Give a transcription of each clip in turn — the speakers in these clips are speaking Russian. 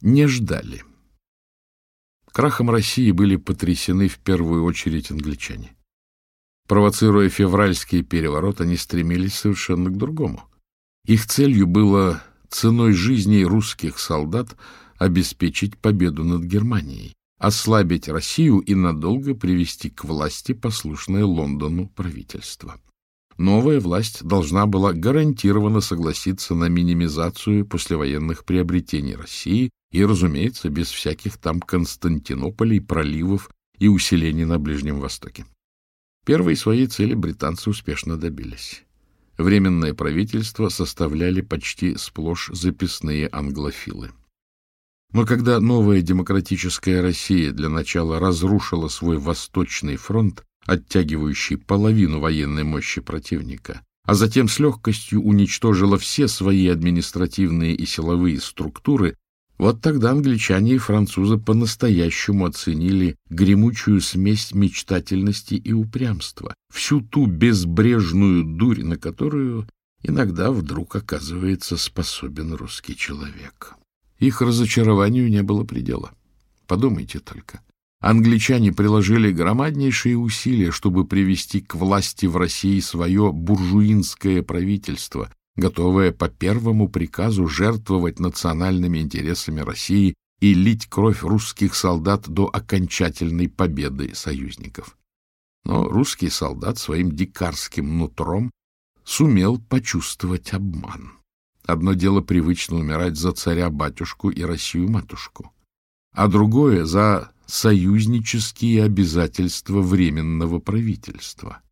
не ждали. Крахом России были потрясены в первую очередь англичане. Провоцируя февральский переворот, они стремились совершенно к другому. Их целью было ценой жизней русских солдат обеспечить победу над Германией, ослабить Россию и надолго привести к власти послушное Лондону правительство. Новая власть должна была гарантированно согласиться на минимизацию послевоенных приобретений России и, разумеется, без всяких там Константинополей, проливов и усилений на Ближнем Востоке. Первой своей цели британцы успешно добились. Временное правительство составляли почти сплошь записные англофилы. Но когда новая демократическая Россия для начала разрушила свой Восточный фронт, оттягивающий половину военной мощи противника, а затем с легкостью уничтожила все свои административные и силовые структуры, вот тогда англичане и французы по-настоящему оценили гремучую смесь мечтательности и упрямства, всю ту безбрежную дурь, на которую иногда вдруг оказывается способен русский человек. Их разочарованию не было предела. Подумайте только. Англичане приложили громаднейшие усилия, чтобы привести к власти в России свое буржуинское правительство, готовая по первому приказу жертвовать национальными интересами России и лить кровь русских солдат до окончательной победы союзников. Но русский солдат своим дикарским нутром сумел почувствовать обман. Одно дело привычно умирать за царя-батюшку и Россию-матушку, а другое — за союзнические обязательства Временного правительства —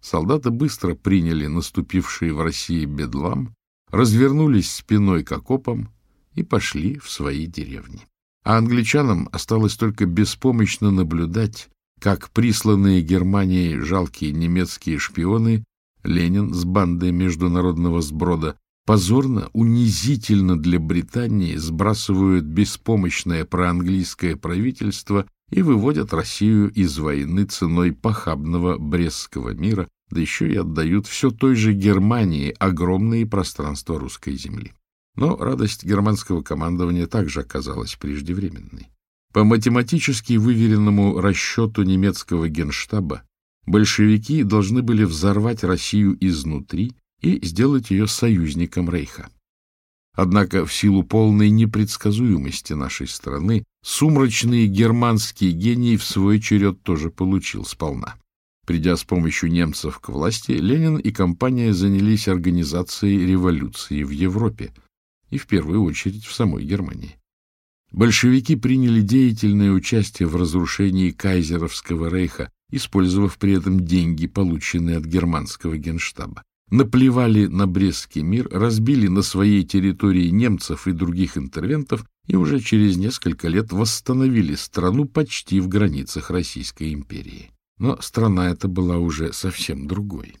Солдаты быстро приняли наступившие в России бедлам, развернулись спиной к окопам и пошли в свои деревни. А англичанам осталось только беспомощно наблюдать, как присланные Германией жалкие немецкие шпионы Ленин с бандой международного сброда позорно, унизительно для Британии сбрасывают беспомощное проанглийское правительство и выводят Россию из войны ценой похабного Брестского мира, да еще и отдают все той же Германии огромные пространства русской земли. Но радость германского командования также оказалась преждевременной. По математически выверенному расчету немецкого генштаба большевики должны были взорвать Россию изнутри и сделать ее союзником Рейха. Однако в силу полной непредсказуемости нашей страны сумрачный германский гений в свой черед тоже получил сполна. Придя с помощью немцев к власти, Ленин и компания занялись организацией революции в Европе и в первую очередь в самой Германии. Большевики приняли деятельное участие в разрушении кайзеровского рейха, использовав при этом деньги, полученные от германского генштаба наплевали на Брестский мир, разбили на своей территории немцев и других интервентов и уже через несколько лет восстановили страну почти в границах Российской империи. Но страна эта была уже совсем другой.